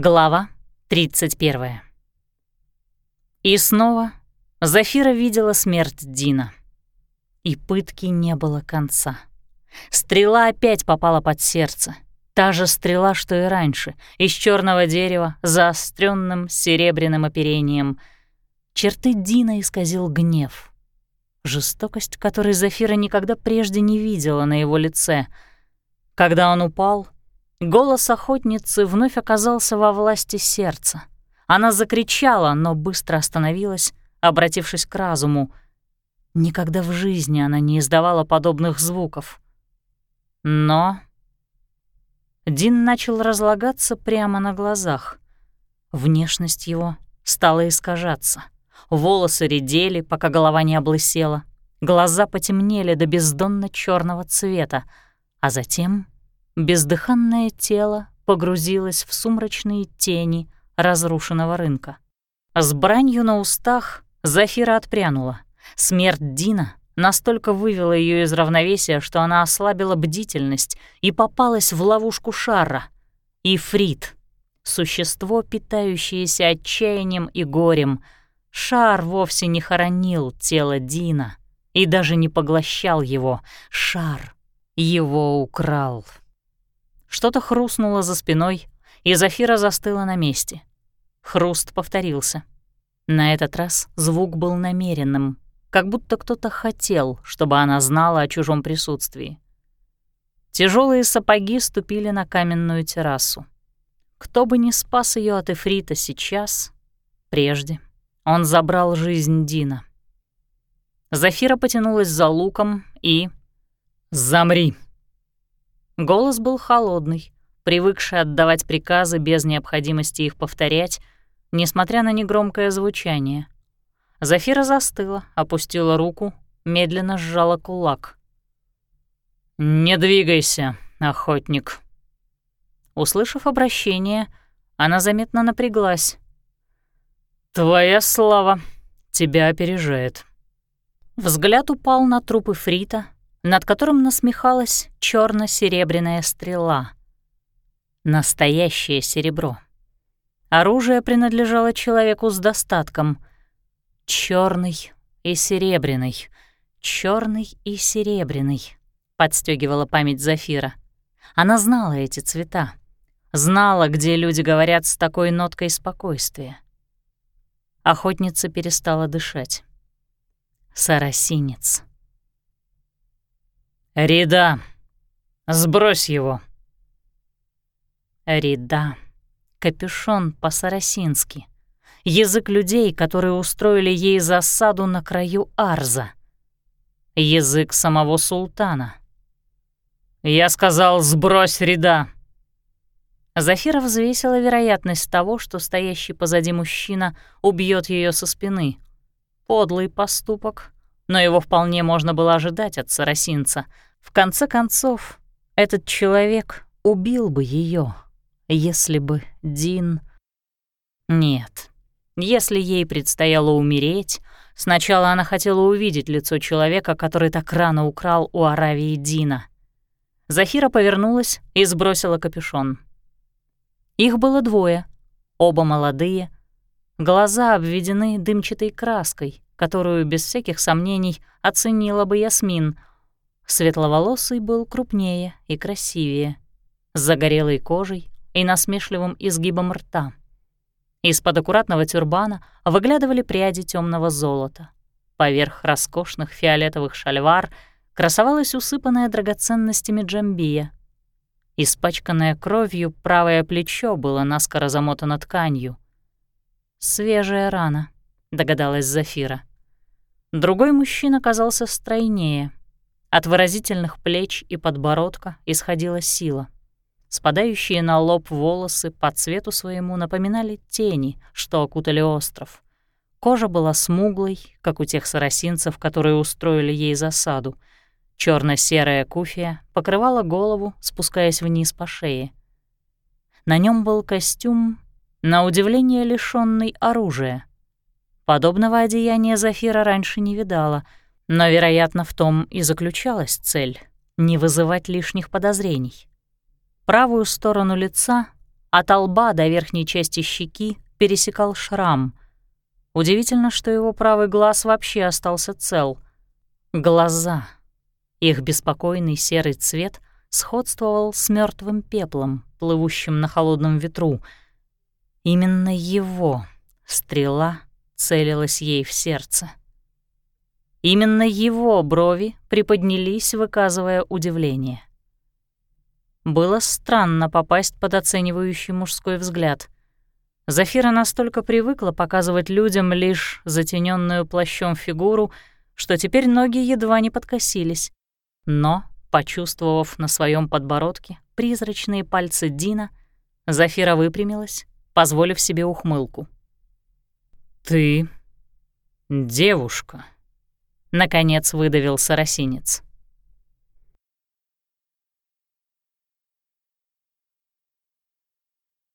Глава 31. И снова Зафира видела смерть Дина. И пытки не было конца. Стрела опять попала под сердце. Та же стрела, что и раньше, из черного дерева, заостренным серебряным оперением. Черты Дина исказил гнев. Жестокость, которой Зафира никогда прежде не видела на его лице. Когда он упал — Голос охотницы вновь оказался во власти сердца. Она закричала, но быстро остановилась, обратившись к разуму. Никогда в жизни она не издавала подобных звуков. Но... Дин начал разлагаться прямо на глазах. Внешность его стала искажаться. Волосы редели, пока голова не облысела. Глаза потемнели до бездонно черного цвета, а затем Бездыханное тело погрузилось в сумрачные тени разрушенного рынка. С бранью на устах Зафира отпрянула. Смерть Дина настолько вывела ее из равновесия, что она ослабила бдительность и попалась в ловушку шара. Ифрит — существо, питающееся отчаянием и горем. Шар вовсе не хоронил тело Дина и даже не поглощал его. Шар его украл. Что-то хрустнуло за спиной, и Зафира застыла на месте. Хруст повторился. На этот раз звук был намеренным, как будто кто-то хотел, чтобы она знала о чужом присутствии. Тяжелые сапоги ступили на каменную террасу. Кто бы ни спас ее от Эфрита сейчас, прежде, он забрал жизнь Дина. Зафира потянулась за луком и... «Замри!» Голос был холодный, привыкший отдавать приказы без необходимости их повторять, несмотря на негромкое звучание. Зафира застыла, опустила руку, медленно сжала кулак. «Не двигайся, охотник». Услышав обращение, она заметно напряглась. «Твоя слава тебя опережает». Взгляд упал на трупы Фрита, над которым насмехалась черно серебряная стрела. Настоящее серебро. Оружие принадлежало человеку с достатком. Черный и серебряный, черный и серебряный, подстегивала память Зафира. Она знала эти цвета, знала, где люди говорят с такой ноткой спокойствия. Охотница перестала дышать. Сарасинец. «Рида, сбрось его!» Рида. Капюшон по-сарасински. Язык людей, которые устроили ей засаду на краю Арза. Язык самого султана. «Я сказал, сбрось Рида!» Зафира взвесила вероятность того, что стоящий позади мужчина убьет ее со спины. Подлый поступок, но его вполне можно было ожидать от сарасинца — в конце концов, этот человек убил бы ее, если бы Дин... Нет, если ей предстояло умереть, сначала она хотела увидеть лицо человека, который так рано украл у Аравии Дина. Захира повернулась и сбросила капюшон. Их было двое, оба молодые. Глаза обведены дымчатой краской, которую без всяких сомнений оценила бы Ясмин — Светловолосый был крупнее и красивее, с загорелой кожей и насмешливым изгибом рта. Из-под аккуратного тюрбана выглядывали пряди темного золота. Поверх роскошных фиолетовых шальвар красовалась усыпанная драгоценностями джамбия. Испачканное кровью правое плечо было наскоро замотано тканью. «Свежая рана», — догадалась Зафира. Другой мужчина казался стройнее — от выразительных плеч и подбородка исходила сила. Спадающие на лоб волосы по цвету своему напоминали тени, что окутали остров. Кожа была смуглой, как у тех сарасинцев, которые устроили ей засаду. черно серая куфия покрывала голову, спускаясь вниз по шее. На нем был костюм, на удивление лишённый оружия. Подобного одеяния Зафира раньше не видала — но, вероятно, в том и заключалась цель — не вызывать лишних подозрений. Правую сторону лица От лба до верхней части щеки пересекал шрам. Удивительно, что его правый глаз вообще остался цел. Глаза. Их беспокойный серый цвет сходствовал с мертвым пеплом, плывущим на холодном ветру. Именно его стрела целилась ей в сердце. Именно его брови приподнялись, выказывая удивление. Было странно попасть под оценивающий мужской взгляд. Зафира настолько привыкла показывать людям лишь затененную плащом фигуру, что теперь ноги едва не подкосились. Но, почувствовав на своем подбородке призрачные пальцы Дина, Зафира выпрямилась, позволив себе ухмылку. «Ты девушка», — наконец выдавил соросинец.